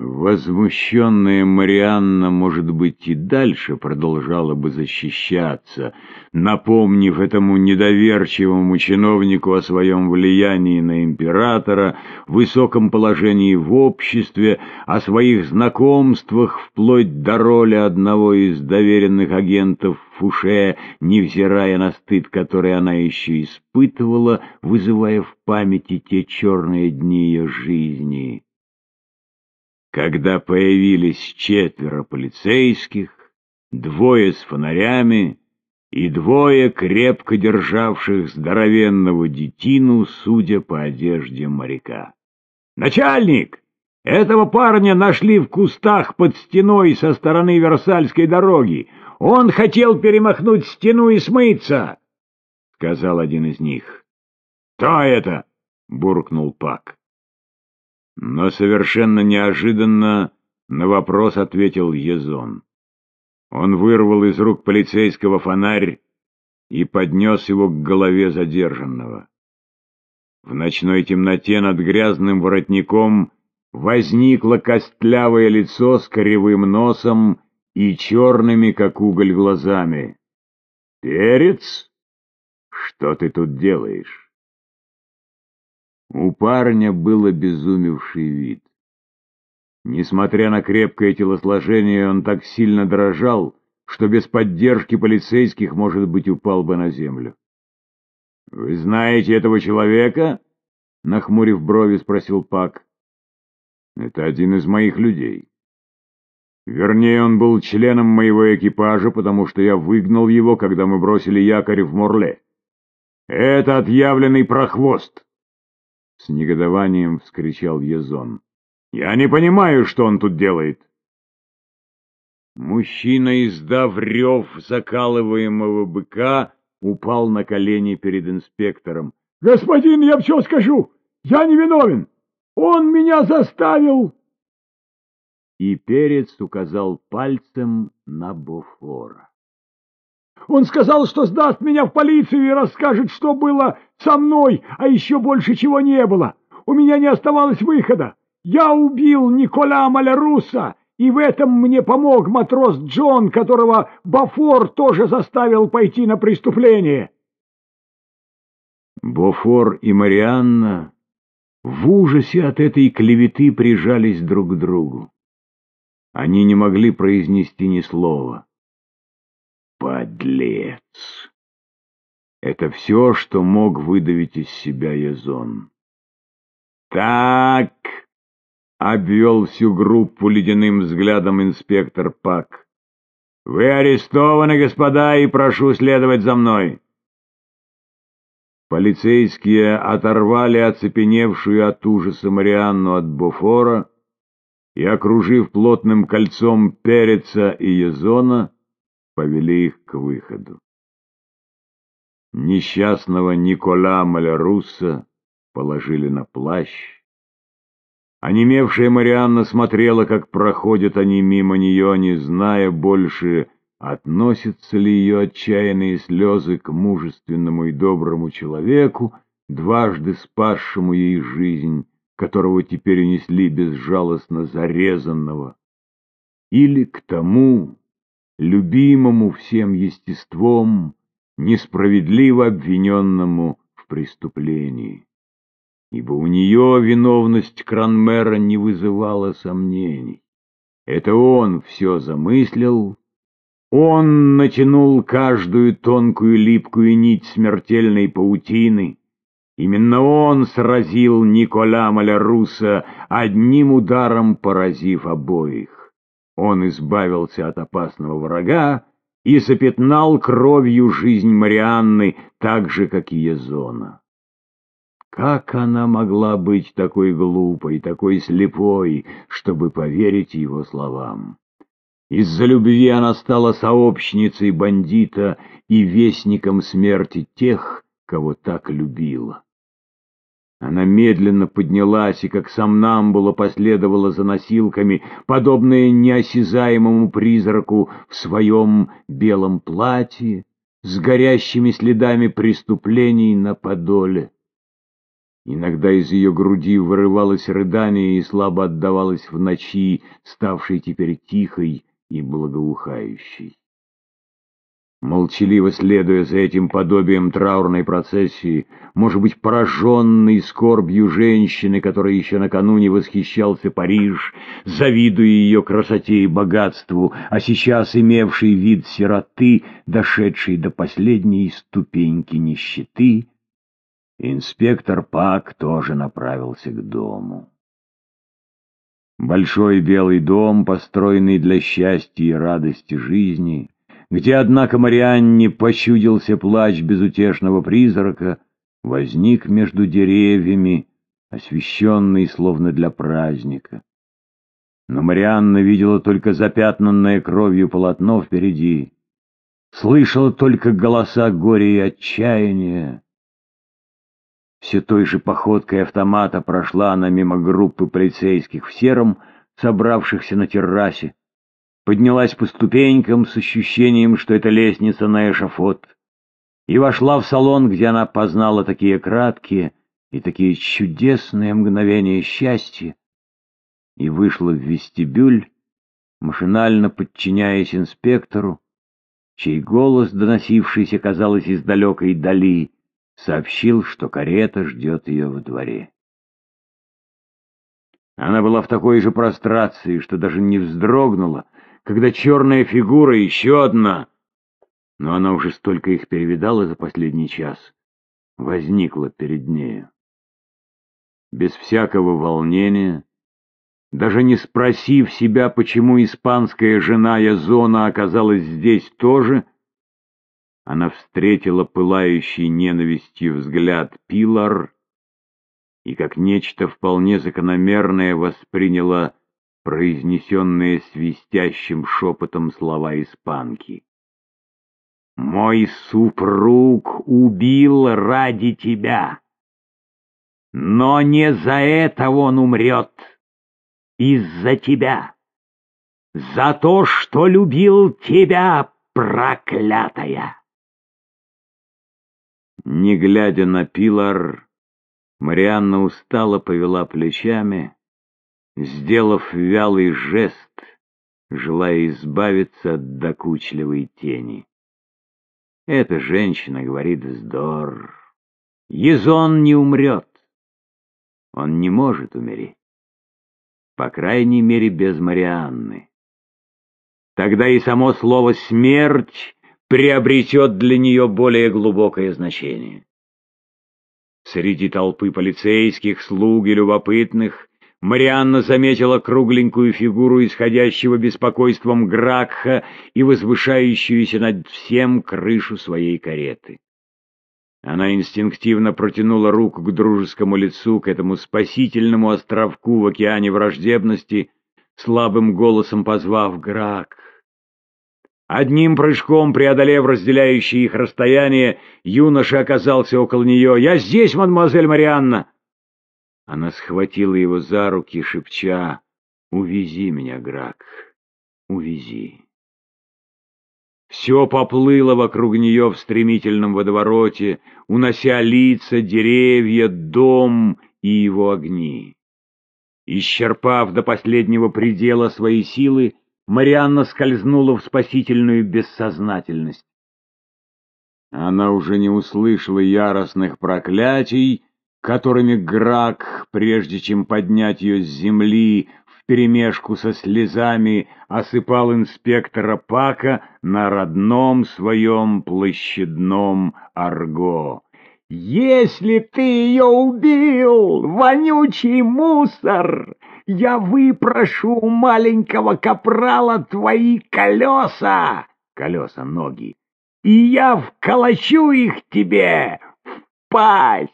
Возмущенная Марианна, может быть, и дальше продолжала бы защищаться, напомнив этому недоверчивому чиновнику о своем влиянии на императора, высоком положении в обществе, о своих знакомствах, вплоть до роли одного из доверенных агентов Фуше, невзирая на стыд, который она еще испытывала, вызывая в памяти те черные дни ее жизни. Когда появились четверо полицейских, двое с фонарями и двое, крепко державших здоровенного детину, судя по одежде моряка. «Начальник! Этого парня нашли в кустах под стеной со стороны Версальской дороги. Он хотел перемахнуть стену и смыться!» — сказал один из них. «Кто это?» — буркнул Пак. Но совершенно неожиданно на вопрос ответил Езон. Он вырвал из рук полицейского фонарь и поднес его к голове задержанного. В ночной темноте над грязным воротником возникло костлявое лицо с кривым носом и черными, как уголь, глазами. «Перец? Что ты тут делаешь?» У парня был обезумевший вид. Несмотря на крепкое телосложение, он так сильно дрожал, что без поддержки полицейских, может быть, упал бы на землю. — Вы знаете этого человека? — нахмурив брови, спросил Пак. — Это один из моих людей. Вернее, он был членом моего экипажа, потому что я выгнал его, когда мы бросили якорь в Морле. Это отъявленный прохвост. — с негодованием вскричал Езон. «Я не понимаю, что он тут делает!» Мужчина, издав рев закалываемого быка, упал на колени перед инспектором. «Господин, я все скажу! Я не виновен! Он меня заставил!» И перец указал пальцем на Буфора. Он сказал, что сдаст меня в полицию и расскажет, что было со мной, а еще больше чего не было. У меня не оставалось выхода. Я убил Николя Маляруса, и в этом мне помог матрос Джон, которого Бафор тоже заставил пойти на преступление. Бофор и Марианна в ужасе от этой клеветы прижались друг к другу. Они не могли произнести ни слова. Подлец! Это все, что мог выдавить из себя Язон. «Так!» — обвел всю группу ледяным взглядом инспектор Пак. «Вы арестованы, господа, и прошу следовать за мной!» Полицейские оторвали оцепеневшую от ужаса Марианну от Буфора и, окружив плотным кольцом Переца и Езона, повели их к выходу. Несчастного Никола Малярусса положили на плащ. Онемевшая Марианна смотрела, как проходят они мимо нее, не зная больше, относятся ли ее отчаянные слезы к мужественному и доброму человеку, дважды спасшему ей жизнь, которого теперь унесли безжалостно зарезанного, или к тому, любимому всем естеством, несправедливо обвиненному в преступлении. Ибо у нее виновность Кранмера не вызывала сомнений. Это он все замыслил, он натянул каждую тонкую липкую нить смертельной паутины. Именно он сразил Николя Маляруса, одним ударом поразив обоих. Он избавился от опасного врага и запятнал кровью жизнь Марианны, так же, как и Езона. Как она могла быть такой глупой, такой слепой, чтобы поверить его словам? Из-за любви она стала сообщницей бандита и вестником смерти тех, кого так любила. Она медленно поднялась и, как сомнамбула, последовала за носилками, подобная неосязаемому призраку в своем белом платье, с горящими следами преступлений на подоле. Иногда из ее груди вырывалось рыдание и слабо отдавалось в ночи, ставшей теперь тихой и благоухающей. Молчаливо следуя за этим подобием траурной процессии, может быть, пораженный скорбью женщины, которой еще накануне восхищался Париж, завидуя ее красоте и богатству, а сейчас имевший вид сироты, дошедшей до последней ступеньки нищеты, Инспектор Пак тоже направился к дому. Большой белый дом, построенный для счастья и радости жизни, где, однако, Марианне почудился плач безутешного призрака, возник между деревьями, освещенный словно для праздника. Но Марианна видела только запятнанное кровью полотно впереди, слышала только голоса горя и отчаяния, все той же походкой автомата прошла она мимо группы полицейских в сером, собравшихся на террасе, поднялась по ступенькам с ощущением, что это лестница на эшафот, и вошла в салон, где она познала такие краткие и такие чудесные мгновения счастья, и вышла в вестибюль, машинально подчиняясь инспектору, чей голос, доносившийся, казалось, из далекой дали, сообщил, что карета ждет ее во дворе. Она была в такой же прострации, что даже не вздрогнула, когда черная фигура, еще одна, но она уже столько их перевидала за последний час, возникла перед нею. Без всякого волнения, даже не спросив себя, почему испанская жена Язона оказалась здесь тоже, — она встретила пылающий ненавистью взгляд Пилар и как нечто вполне закономерное восприняла произнесенные свистящим шепотом слова испанки. «Мой супруг убил ради тебя, но не за это он умрет, из-за тебя, за то, что любил тебя, проклятая!» Не глядя на Пилар, Марианна устало повела плечами, сделав вялый жест, желая избавиться от докучливой тени. Эта женщина говорит вздор. Езон не умрет. Он не может умереть. По крайней мере, без Марианны. Тогда и само слово «смерть» приобретет для нее более глубокое значение. Среди толпы полицейских, слуг и любопытных Марианна заметила кругленькую фигуру исходящего беспокойством Гракха и возвышающуюся над всем крышу своей кареты. Она инстинктивно протянула руку к дружескому лицу, к этому спасительному островку в океане враждебности, слабым голосом позвав Грак. Одним прыжком, преодолев разделяющее их расстояние, юноша оказался около нее. «Я здесь, мадемуазель Марианна!» Она схватила его за руки, шепча, «Увези меня, Грак, увези». Все поплыло вокруг нее в стремительном водовороте, унося лица, деревья, дом и его огни. Исчерпав до последнего предела свои силы, Марианна скользнула в спасительную бессознательность. Она уже не услышала яростных проклятий, которыми Грак, прежде чем поднять ее с земли, вперемешку со слезами осыпал инспектора Пака на родном своем площадном арго. «Если ты ее убил, вонючий мусор, я выпрошу у маленького капрала твои колеса, колеса ноги, и я вколочу их тебе в пасть.